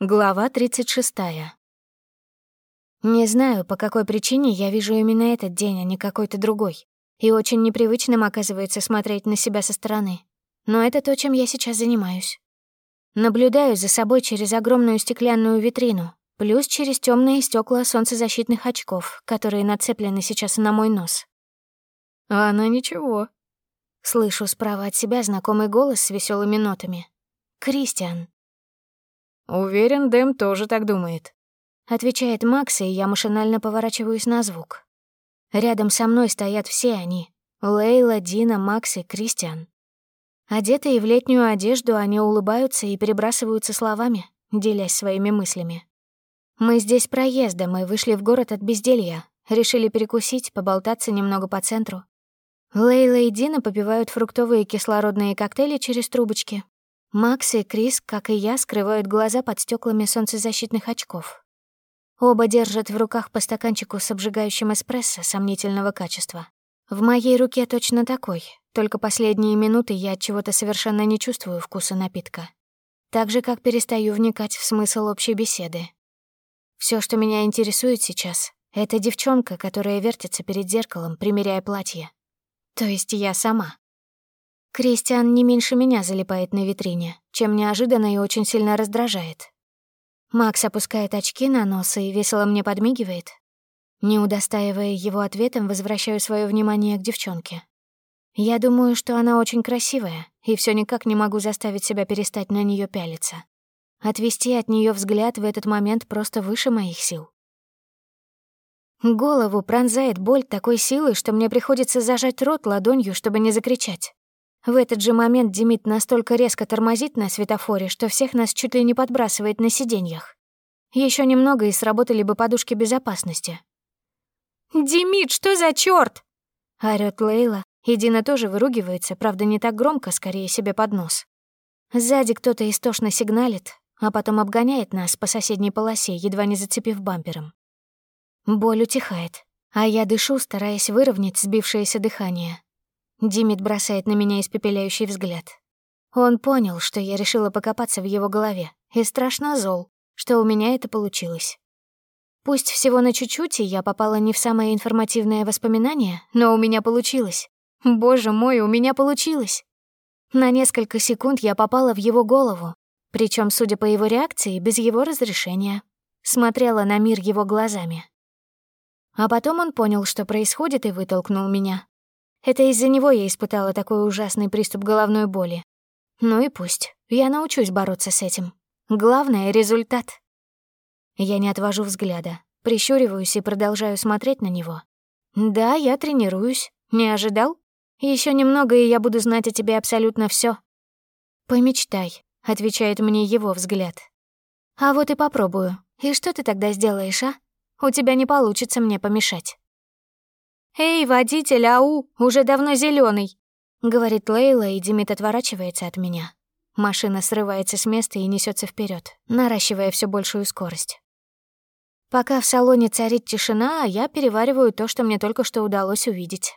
Глава 36. Не знаю, по какой причине я вижу именно этот день, а не какой-то другой. И очень непривычным оказывается смотреть на себя со стороны. Но это то, чем я сейчас занимаюсь. Наблюдаю за собой через огромную стеклянную витрину, плюс через темные стекла солнцезащитных очков, которые нацеплены сейчас на мой нос. А она ничего. Слышу справа от себя знакомый голос с веселыми нотами. «Кристиан». «Уверен, Дэм тоже так думает», — отвечает Макс, и я машинально поворачиваюсь на звук. Рядом со мной стоят все они — Лейла, Дина, Макс и Кристиан. Одетые в летнюю одежду, они улыбаются и перебрасываются словами, делясь своими мыслями. Мы здесь проездом и вышли в город от безделья, решили перекусить, поболтаться немного по центру. Лейла и Дина попивают фруктовые кислородные коктейли через трубочки, Макс и Крис, как и я, скрывают глаза под стеклами солнцезащитных очков. Оба держат в руках по стаканчику с обжигающим эспрессо сомнительного качества. В моей руке точно такой, только последние минуты я от чего-то совершенно не чувствую вкуса напитка. Так же, как перестаю вникать в смысл общей беседы. Все, что меня интересует сейчас, это девчонка, которая вертится перед зеркалом, примеряя платье. То есть я сама. Кристиан не меньше меня залипает на витрине, чем неожиданно и очень сильно раздражает. Макс опускает очки на нос и весело мне подмигивает. Не удостаивая его ответом, возвращаю свое внимание к девчонке. Я думаю, что она очень красивая, и все никак не могу заставить себя перестать на нее пялиться. Отвести от нее взгляд в этот момент просто выше моих сил. Голову пронзает боль такой силы, что мне приходится зажать рот ладонью, чтобы не закричать. В этот же момент Демид настолько резко тормозит на светофоре, что всех нас чуть ли не подбрасывает на сиденьях. Еще немного и сработали бы подушки безопасности. «Демид, что за чёрт?» — орёт Лейла, и Дина тоже выругивается, правда, не так громко, скорее себе под нос. Сзади кто-то истошно сигналит, а потом обгоняет нас по соседней полосе, едва не зацепив бампером. Боль утихает, а я дышу, стараясь выровнять сбившееся дыхание. Димит бросает на меня испепеляющий взгляд. Он понял, что я решила покопаться в его голове, и страшно зол, что у меня это получилось. Пусть всего на чуть-чуть, и я попала не в самое информативное воспоминание, но у меня получилось. Боже мой, у меня получилось. На несколько секунд я попала в его голову, причем, судя по его реакции, без его разрешения. Смотрела на мир его глазами. А потом он понял, что происходит, и вытолкнул меня, это из-за него я испытала такой ужасный приступ головной боли. Ну и пусть. Я научусь бороться с этим. Главное — результат. Я не отвожу взгляда, прищуриваюсь и продолжаю смотреть на него. Да, я тренируюсь. Не ожидал? Еще немного, и я буду знать о тебе абсолютно все. Помечтай, отвечает мне его взгляд. А вот и попробую. И что ты тогда сделаешь, а? У тебя не получится мне помешать. «Эй, водитель, ау, уже давно зеленый, говорит Лейла, и Димит отворачивается от меня. Машина срывается с места и несется вперед, наращивая все большую скорость. Пока в салоне царит тишина, я перевариваю то, что мне только что удалось увидеть.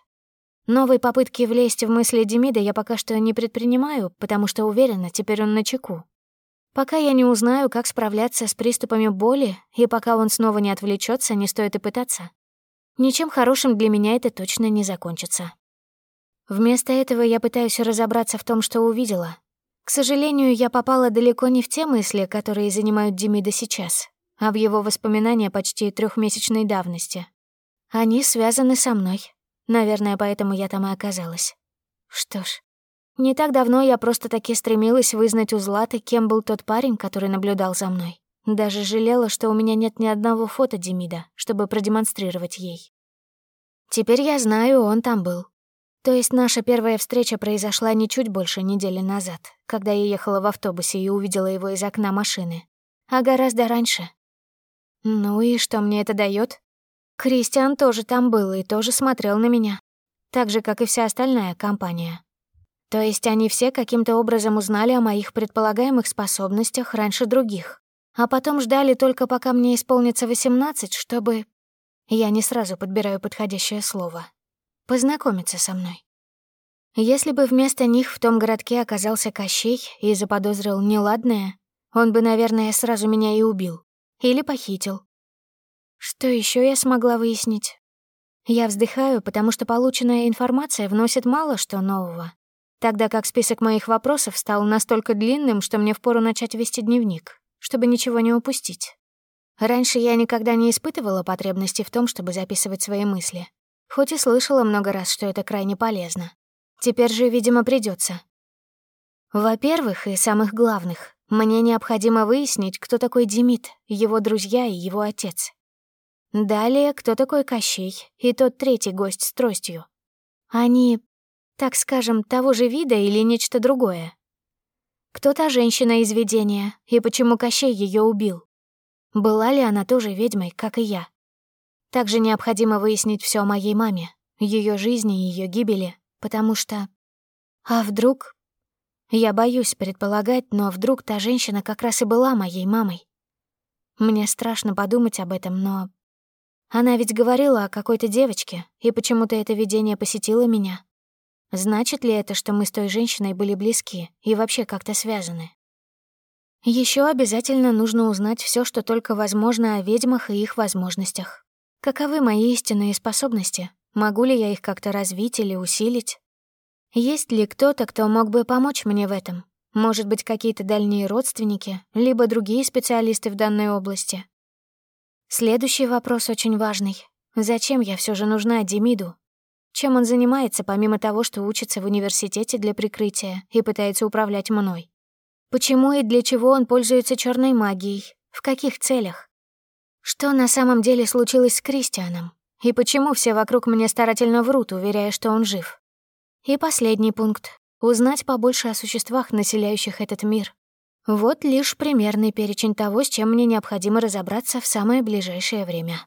Новой попытки влезть в мысли Демида я пока что не предпринимаю, потому что уверена, теперь он на чеку. Пока я не узнаю, как справляться с приступами боли, и пока он снова не отвлечется, не стоит и пытаться. Ничем хорошим для меня это точно не закончится. Вместо этого я пытаюсь разобраться в том, что увидела. К сожалению, я попала далеко не в те мысли, которые занимают Демида сейчас, а в его воспоминания почти трехмесячной давности. Они связаны со мной. Наверное, поэтому я там и оказалась. Что ж, не так давно я просто-таки стремилась вызнать у Златы, кем был тот парень, который наблюдал за мной. Даже жалела, что у меня нет ни одного фото Демида, чтобы продемонстрировать ей. Теперь я знаю, он там был. То есть наша первая встреча произошла не чуть больше недели назад, когда я ехала в автобусе и увидела его из окна машины, а гораздо раньше. Ну и что мне это дает? Кристиан тоже там был и тоже смотрел на меня, так же, как и вся остальная компания. То есть они все каким-то образом узнали о моих предполагаемых способностях раньше других а потом ждали только пока мне исполнится 18, чтобы... Я не сразу подбираю подходящее слово. Познакомиться со мной. Если бы вместо них в том городке оказался Кощей и заподозрил неладное, он бы, наверное, сразу меня и убил. Или похитил. Что еще я смогла выяснить? Я вздыхаю, потому что полученная информация вносит мало что нового, тогда как список моих вопросов стал настолько длинным, что мне впору начать вести дневник, чтобы ничего не упустить. Раньше я никогда не испытывала потребности в том, чтобы записывать свои мысли, хоть и слышала много раз, что это крайне полезно. Теперь же, видимо, придется. Во-первых, и самых главных, мне необходимо выяснить, кто такой Демид, его друзья и его отец. Далее, кто такой Кощей и тот третий гость с тростью. Они, так скажем, того же вида или нечто другое? Кто та женщина из видения и почему Кощей ее убил? Была ли она тоже ведьмой, как и я? Также необходимо выяснить все о моей маме, ее жизни и ее гибели, потому что... А вдруг... Я боюсь предполагать, но вдруг та женщина как раз и была моей мамой. Мне страшно подумать об этом, но она ведь говорила о какой-то девочке, и почему-то это видение посетило меня. Значит ли это, что мы с той женщиной были близки и вообще как-то связаны? Еще обязательно нужно узнать все, что только возможно о ведьмах и их возможностях. Каковы мои истинные способности? Могу ли я их как-то развить или усилить? Есть ли кто-то, кто мог бы помочь мне в этом? Может быть, какие-то дальние родственники, либо другие специалисты в данной области? Следующий вопрос очень важный. Зачем я все же нужна Демиду? Чем он занимается, помимо того, что учится в университете для прикрытия и пытается управлять мной? Почему и для чего он пользуется черной магией? В каких целях? Что на самом деле случилось с Кристианом? И почему все вокруг мне старательно врут, уверяя, что он жив? И последний пункт — узнать побольше о существах, населяющих этот мир. Вот лишь примерный перечень того, с чем мне необходимо разобраться в самое ближайшее время.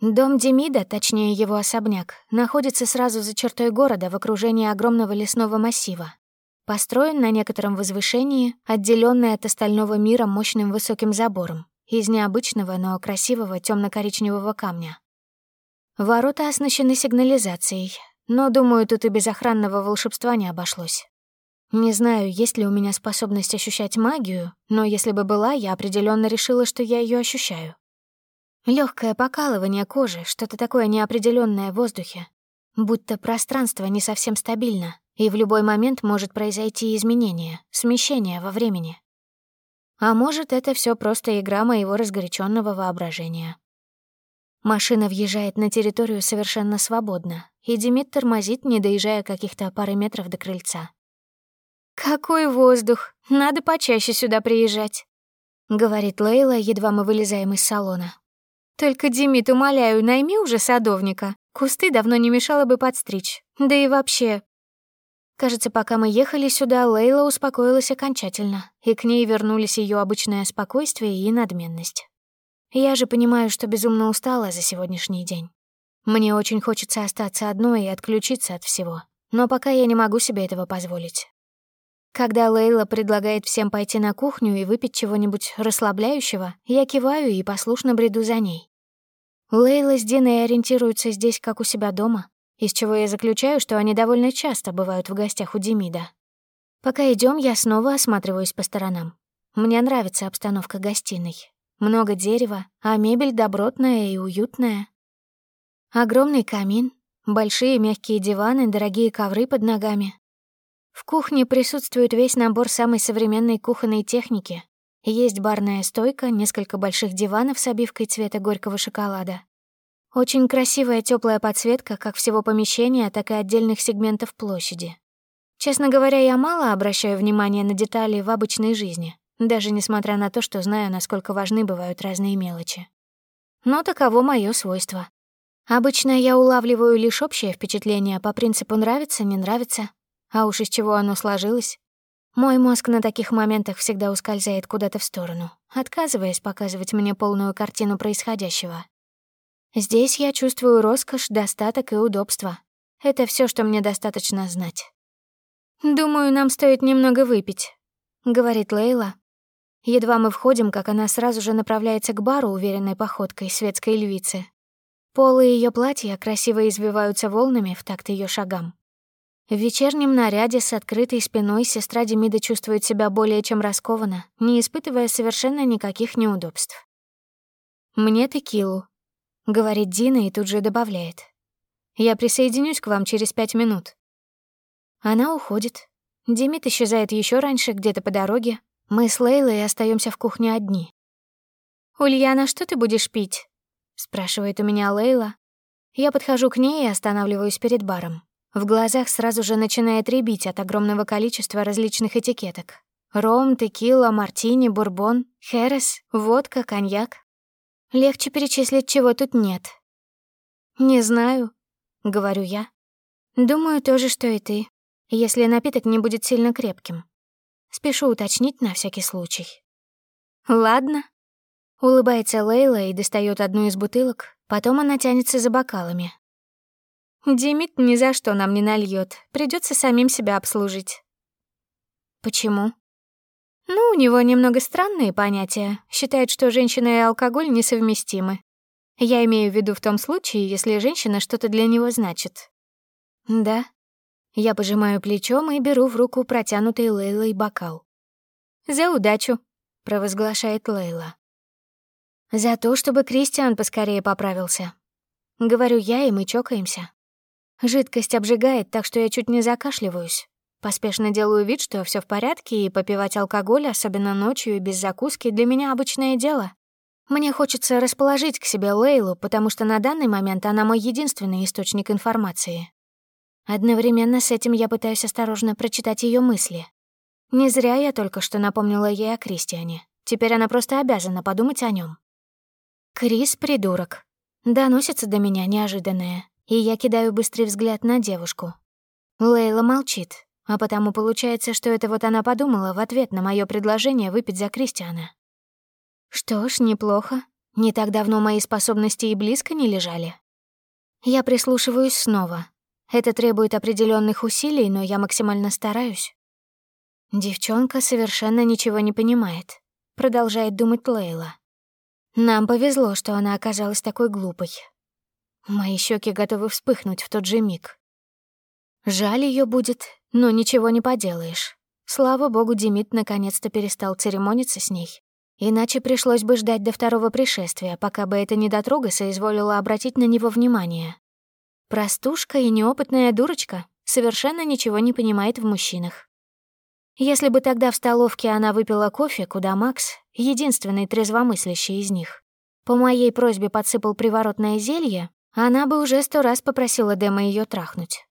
Дом Демида, точнее его особняк, находится сразу за чертой города в окружении огромного лесного массива. Построен на некотором возвышении, отделенный от остального мира мощным высоким забором из необычного, но красивого темно коричневого камня. Ворота оснащены сигнализацией, но, думаю, тут и без охранного волшебства не обошлось. Не знаю, есть ли у меня способность ощущать магию, но если бы была, я определенно решила, что я ее ощущаю. Легкое покалывание кожи, что-то такое неопределенное в воздухе. Будто пространство не совсем стабильно, и в любой момент может произойти изменение, смещение во времени. А может, это все просто игра моего разгоряченного воображения. Машина въезжает на территорию совершенно свободно, и Демид тормозит, не доезжая каких-то пары метров до крыльца. «Какой воздух! Надо почаще сюда приезжать», — говорит Лейла, едва мы вылезаем из салона. «Только, Димит, умоляю, найми уже садовника. Кусты давно не мешало бы подстричь. Да и вообще...» Кажется, пока мы ехали сюда, Лейла успокоилась окончательно, и к ней вернулись ее обычное спокойствие и надменность. Я же понимаю, что безумно устала за сегодняшний день. Мне очень хочется остаться одной и отключиться от всего, но пока я не могу себе этого позволить. Когда Лейла предлагает всем пойти на кухню и выпить чего-нибудь расслабляющего, я киваю и послушно бреду за ней. Лейла с Диной ориентируются здесь, как у себя дома, из чего я заключаю, что они довольно часто бывают в гостях у Демида. Пока идем, я снова осматриваюсь по сторонам. Мне нравится обстановка гостиной. Много дерева, а мебель добротная и уютная. Огромный камин, большие мягкие диваны, дорогие ковры под ногами, в кухне присутствует весь набор самой современной кухонной техники. Есть барная стойка, несколько больших диванов с обивкой цвета горького шоколада. Очень красивая теплая подсветка как всего помещения, так и отдельных сегментов площади. Честно говоря, я мало обращаю внимание на детали в обычной жизни, даже несмотря на то, что знаю, насколько важны бывают разные мелочи. Но таково мое свойство. Обычно я улавливаю лишь общее впечатление по принципу «нравится, не нравится», а уж из чего оно сложилось? Мой мозг на таких моментах всегда ускользает куда-то в сторону, отказываясь показывать мне полную картину происходящего. Здесь я чувствую роскошь, достаток и удобство. Это все, что мне достаточно знать. «Думаю, нам стоит немного выпить», — говорит Лейла. Едва мы входим, как она сразу же направляется к бару уверенной походкой светской львицы. Полы ее платья красиво извиваются волнами в такт ее шагам. В вечернем наряде с открытой спиной сестра Демида чувствует себя более чем раскованно, не испытывая совершенно никаких неудобств. «Мне текилу», — говорит Дина и тут же добавляет. «Я присоединюсь к вам через пять минут». Она уходит. Демид исчезает еще раньше, где-то по дороге. Мы с Лейлой остаемся в кухне одни. «Ульяна, что ты будешь пить?» — спрашивает у меня Лейла. Я подхожу к ней и останавливаюсь перед баром. В глазах сразу же начинает рябить от огромного количества различных этикеток. Ром, текила, мартини, бурбон, херес, водка, коньяк. Легче перечислить, чего тут нет. «Не знаю», — говорю я. «Думаю, то же, что и ты, если напиток не будет сильно крепким. Спешу уточнить на всякий случай». «Ладно», Улыбается Лейла и достает одну из бутылок, потом она тянется за бокалами. Димит ни за что нам не нальет, придется самим себя обслужить. Почему? Ну, у него немного странные понятия. Считает, что женщина и алкоголь несовместимы. Я имею в виду в том случае, если женщина что-то для него значит. Да. Я пожимаю плечом и беру в руку протянутый Лейлой бокал. «За удачу», — провозглашает Лейла. За то, чтобы Кристиан поскорее поправился. Говорю я, и мы чокаемся. Жидкость обжигает, так что я чуть не закашливаюсь. Поспешно делаю вид, что все в порядке, и попивать алкоголь, особенно ночью и без закуски, для меня обычное дело. Мне хочется расположить к себе Лейлу, потому что на данный момент она мой единственный источник информации. Одновременно с этим я пытаюсь осторожно прочитать ее мысли. Не зря я только что напомнила ей о Кристиане. Теперь она просто обязана подумать о нем. Крис — придурок. Доносится до меня неожиданное, и я кидаю быстрый взгляд на девушку. Лейла молчит, а потому получается, что это вот она подумала в ответ на мое предложение выпить за Кристиана. Что ж, неплохо. Не так давно мои способности и близко не лежали. Я прислушиваюсь снова. Это требует определенных усилий, но я максимально стараюсь. Девчонка совершенно ничего не понимает. Продолжает думать Лейла. Нам повезло, что она оказалась такой глупой. Мои щеки готовы вспыхнуть в тот же миг. Жаль ее будет, но ничего не поделаешь. Слава богу, Демид наконец-то перестал церемониться с ней. Иначе пришлось бы ждать до второго пришествия, пока бы эта недотрога соизволила обратить на него внимание. Простушка и неопытная дурочка совершенно ничего не понимает в мужчинах. Если бы тогда в столовке она выпила кофе, куда Макс, единственный трезвомыслящий из них, по моей просьбе подсыпал приворотное зелье, она бы уже сто раз попросила Дэма ее трахнуть.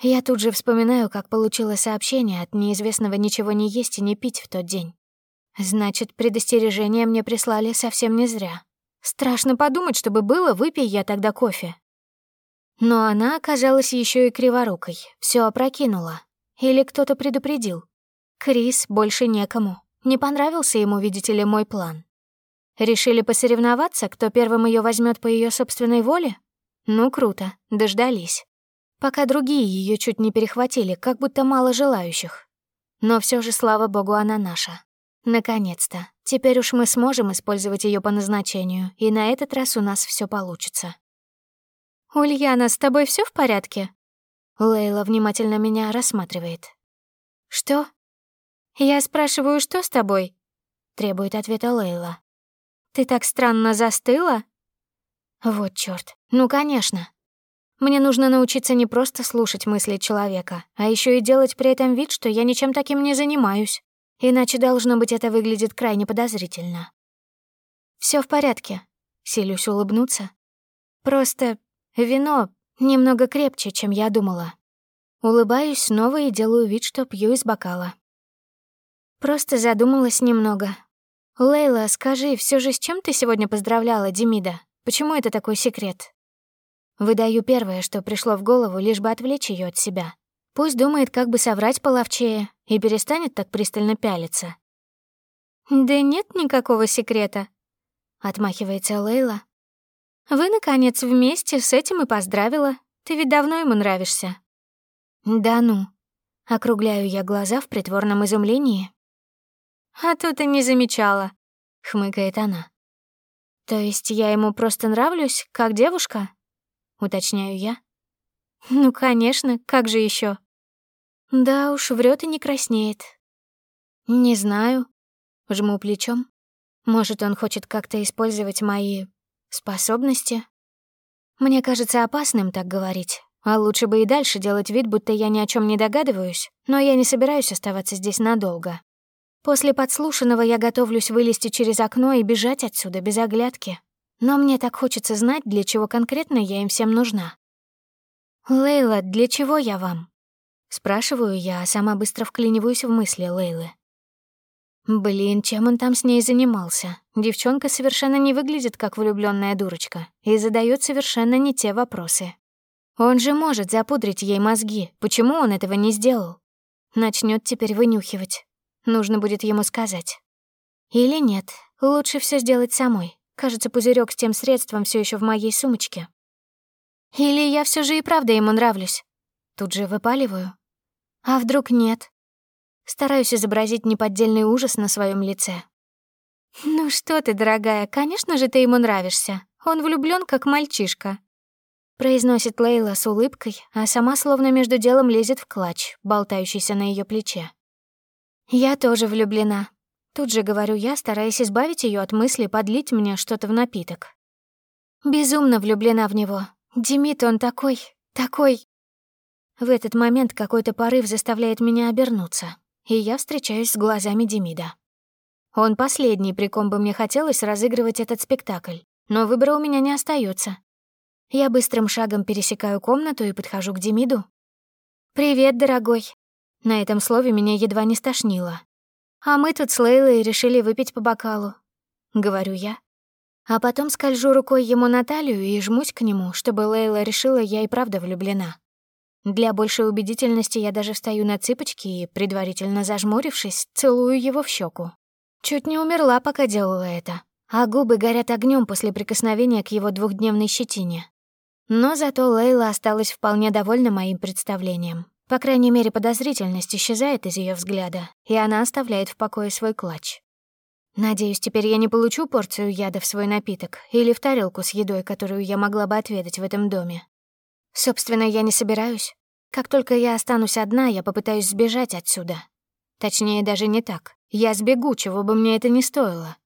Я тут же вспоминаю, как получила сообщение от неизвестного ничего не есть и не пить в тот день. Значит, предостережение мне прислали совсем не зря. Страшно подумать, чтобы было, выпей я тогда кофе. Но она оказалась еще и криворукой, все опрокинула, или кто-то предупредил? Крис больше некому. Не понравился ему, видите ли, мой план. Решили посоревноваться, кто первым ее возьмет по ее собственной воле? Ну, круто, дождались. Пока другие ее чуть не перехватили, как будто мало желающих. Но все же, слава богу, она наша. Наконец-то. Теперь уж мы сможем использовать ее по назначению, и на этот раз у нас все получится. «Ульяна, с тобой все в порядке?» Лейла внимательно меня рассматривает. «Что?» «Я спрашиваю, что с тобой?» Требует ответа Лейла. «Ты так странно застыла?» Вот чёрт. Ну, конечно. Мне нужно научиться не просто слушать мысли человека, а ещё и делать при этом вид, что я ничем таким не занимаюсь. Иначе, должно быть, это выглядит крайне подозрительно. Всё в порядке. Силюсь улыбнуться. Просто вино Немного крепче, чем я думала. Улыбаюсь снова и делаю вид, что пью из бокала. Просто задумалась немного. «Лейла, скажи, все же с чем ты сегодня поздравляла Демида? Почему это такой секрет?» Выдаю первое, что пришло в голову, лишь бы отвлечь ее от себя. Пусть думает, как бы соврать половчее, и перестанет так пристально пялиться. «Да нет никакого секрета», — отмахивается Лейла, вы, наконец, вместе с этим и поздравила. Ты ведь давно ему нравишься». «Да ну». Округляю я глаза в притворном изумлении. «А то ты не замечала», — хмыкает она. «То есть я ему просто нравлюсь, как девушка?» — уточняю я. Ну, конечно, как же еще? Да уж, врет и не краснеет. Не знаю. Жму плечом. Может, он хочет как-то использовать мои способности? Мне кажется опасным так говорить. А лучше бы и дальше делать вид, будто я ни о чем не догадываюсь, но я не собираюсь оставаться здесь надолго. После подслушанного я готовлюсь вылезти через окно и бежать отсюда без оглядки. Но мне так хочется знать, для чего конкретно я им всем нужна. «Лейла, для чего я вам?» Спрашиваю я, а сама быстро вклиниваюсь в мысли Лейлы. Блин, чем он там с ней занимался? Девчонка совершенно не выглядит как влюбленная дурочка и задает совершенно не те вопросы. Он же может запудрить ей мозги. Почему он этого не сделал? Начнет теперь вынюхивать. Нужно будет ему сказать. Или нет, лучше все сделать самой. Кажется, пузырек с тем средством все еще в моей сумочке. Или я все же и правда ему нравлюсь. Тут же выпаливаю. А вдруг нет? Стараюсь изобразить неподдельный ужас на своем лице. «Ну что ты, дорогая, конечно же ты ему нравишься. Он влюблён, как мальчишка». Произносит Лейла с улыбкой, а сама словно между делом лезет в клатч, болтающийся на её плече. «Я тоже влюблена». Тут же говорю я, стараясь избавить её от мысли подлить мне что-то в напиток. Безумно влюблена в него. Демид, он такой, такой... В этот момент какой-то порыв заставляет меня обернуться и я встречаюсь с глазами Демида. Он последний, при ком бы мне хотелось разыгрывать этот спектакль, но выбора у меня не остается. Я быстрым шагом пересекаю комнату и подхожу к Демиду. «Привет, дорогой». На этом слове меня едва не стошнило. «А мы тут с Лейлой решили выпить по бокалу», — говорю я. А потом скольжу рукой ему на талию и жмусь к нему, чтобы Лейла решила, я и правда влюблена. Для большей убедительности я даже встаю на цыпочки и, предварительно зажмурившись, целую его в щеку. Чуть не умерла, пока делала это, а губы горят огнем после прикосновения к его двухдневной щетине. Но зато Лейла осталась вполне довольна моим представлением. По крайней мере, подозрительность исчезает из ее взгляда, и она оставляет в покое свой клатч. Надеюсь, теперь я не получу порцию яда в свой напиток или в тарелку с едой, которую я могла бы отведать в этом доме. Собственно, я не собираюсь. Как только я останусь одна, я попытаюсь сбежать отсюда. Точнее, даже не так. Я сбегу, чего бы мне это ни стоило.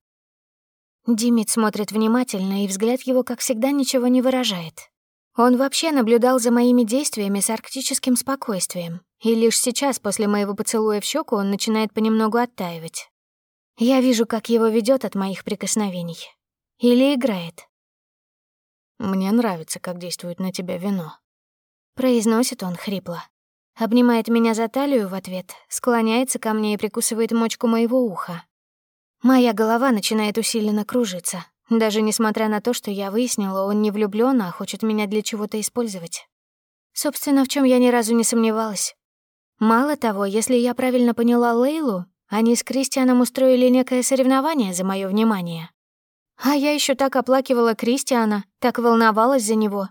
Димит смотрит внимательно, и взгляд его, как всегда, ничего не выражает. Он вообще наблюдал за моими действиями с арктическим спокойствием, и лишь сейчас, после моего поцелуя в щеку, он начинает понемногу оттаивать. Я вижу, как его ведет от моих прикосновений. Или играет. Мне нравится, как действует на тебя вино. Произносит он хрипло. Обнимает меня за талию в ответ, склоняется ко мне и прикусывает мочку моего уха. Моя голова начинает усиленно кружиться, даже несмотря на то, что я выяснила, он не влюблён, а хочет меня для чего-то использовать. Собственно, в чем я ни разу не сомневалась. Мало того, если я правильно поняла Лейлу, они с Кристианом устроили некое соревнование за мое внимание. А я еще так оплакивала Кристиана, так волновалась за него.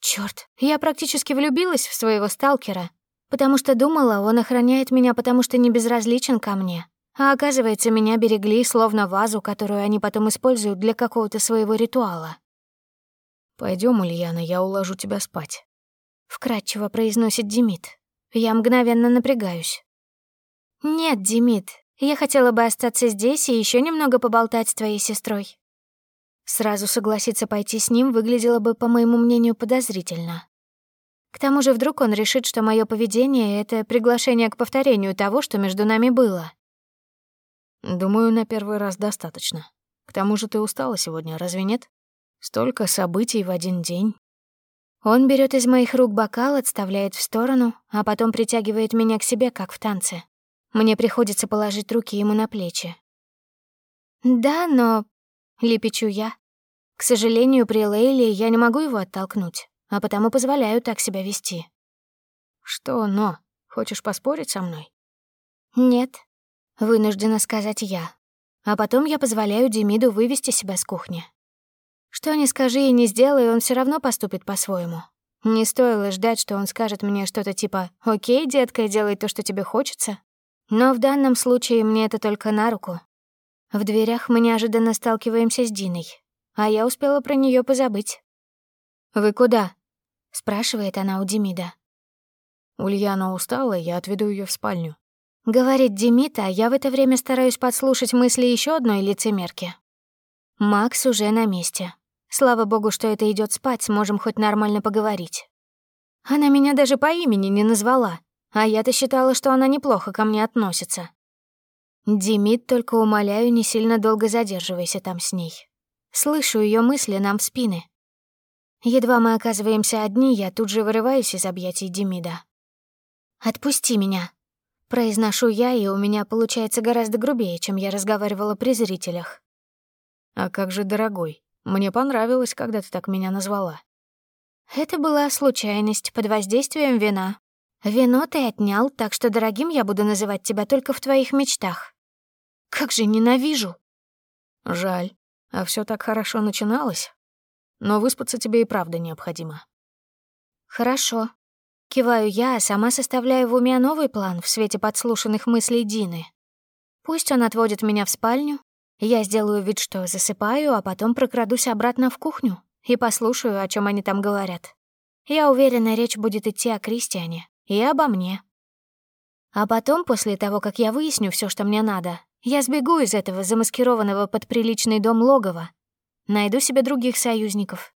Черт, я практически влюбилась в своего сталкера, потому что думала, он охраняет меня, потому что не безразличен ко мне. А оказывается, меня берегли, словно вазу, которую они потом используют для какого-то своего ритуала. Пойдем, Ульяна, я уложу тебя спать», — вкратчиво произносит Демид. Я мгновенно напрягаюсь. «Нет, Демид, я хотела бы остаться здесь и еще немного поболтать с твоей сестрой. Сразу согласиться пойти с ним выглядело бы, по моему мнению, подозрительно. К тому же вдруг он решит, что мое поведение — это приглашение к повторению того, что между нами было. Думаю, на первый раз достаточно. К тому же ты устала сегодня, разве нет? Столько событий в один день. Он берет из моих рук бокал, отставляет в сторону, а потом притягивает меня к себе, как в танце. Мне приходится положить руки ему на плечи. «Да, но...» — лепечу я. К сожалению, при Лейле я не могу его оттолкнуть, а потому позволяю так себя вести. «Что «но»? Хочешь поспорить со мной?» «Нет», — вынуждена сказать я. А потом я позволяю Демиду вывести себя с кухни. Что ни скажи и не сделай, он все равно поступит по-своему. Не стоило ждать, что он скажет мне что-то типа «Окей, детка, делай то, что тебе хочется», но в данном случае мне это только на руку. В дверях мы неожиданно сталкиваемся с Диной, а я успела про нее позабыть. «Вы куда?» — спрашивает она у Демида. Ульяна устала, я отведу ее в спальню. Говорит Демид, а я в это время стараюсь подслушать мысли еще одной лицемерки. Макс уже на месте. Слава богу, что это идет спать, сможем хоть нормально поговорить. Она меня даже по имени не назвала, а я-то считала, что она неплохо ко мне относится. Демид, только умоляю, не сильно долго задерживайся там с ней. Слышу ее мысли нам в спины. Едва мы оказываемся одни, я тут же вырываюсь из объятий Демида. «Отпусти меня», — произношу я, и у меня получается гораздо грубее, чем я разговаривала при зрителях. «А как же, дорогой, мне понравилось, когда ты так меня назвала». Это была случайность под воздействием вина. Вино ты отнял, так что дорогим я буду называть тебя только в твоих мечтах. Как же ненавижу. Жаль. А все так хорошо начиналось. Но выспаться тебе и правда необходимо. Хорошо. Киваю я, а сама составляю в уме новый план в свете подслушанных мыслей Дины. Пусть он отводит меня в спальню, я сделаю вид, что засыпаю, а потом прокрадусь обратно в кухню и послушаю, о чем они там говорят. Я уверена, речь будет идти о Кристиане и обо мне. А потом, после того, как я выясню все, что мне надо, я сбегу из этого замаскированного под приличный дом логова, найду себе других союзников.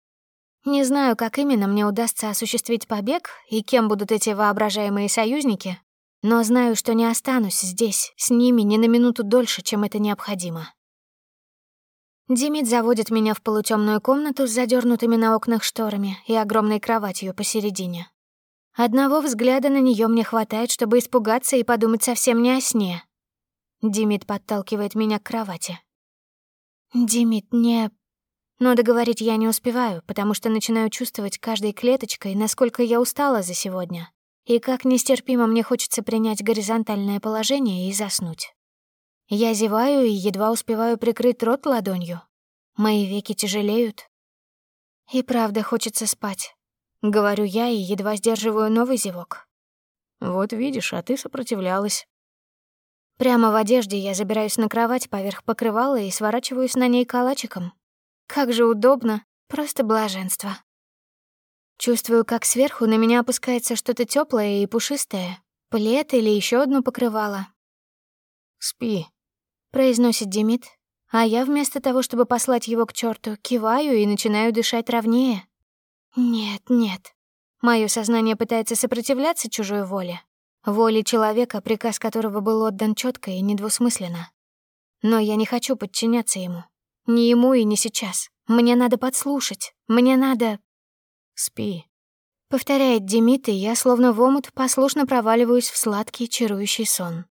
Не знаю, как именно мне удастся осуществить побег и кем будут эти воображаемые союзники, но знаю, что не останусь здесь с ними ни на минуту дольше, чем это необходимо. Димит заводит меня в полутемную комнату с задернутыми на окнах шторами и огромной кроватью посередине. Одного взгляда на нее мне хватает, чтобы испугаться и подумать совсем не о сне. Димит подталкивает меня к кровати. Димит, не... Но договорить я не успеваю, потому что начинаю чувствовать каждой клеточкой, насколько я устала за сегодня, и как нестерпимо мне хочется принять горизонтальное положение и заснуть. Я зеваю и едва успеваю прикрыть рот ладонью. Мои веки тяжелеют. И правда хочется спать. Говорю я и едва сдерживаю новый зевок. Вот видишь, а ты сопротивлялась. Прямо в одежде я забираюсь на кровать поверх покрывала и сворачиваюсь на ней калачиком. Как же удобно, просто блаженство. Чувствую, как сверху на меня опускается что-то теплое и пушистое, плед или еще одно покрывало. «Спи», произносит Демид, а я вместо того, чтобы послать его к черту, киваю и начинаю дышать ровнее. Нет, нет. Мое сознание пытается сопротивляться чужой воле. Воле человека, приказ которого был отдан четко и недвусмысленно. Но я не хочу подчиняться ему. Ни ему и не сейчас. Мне надо подслушать. Мне надо... Спи. Повторяет Демид, и я, словно в омут, послушно проваливаюсь в сладкий, чарующий сон.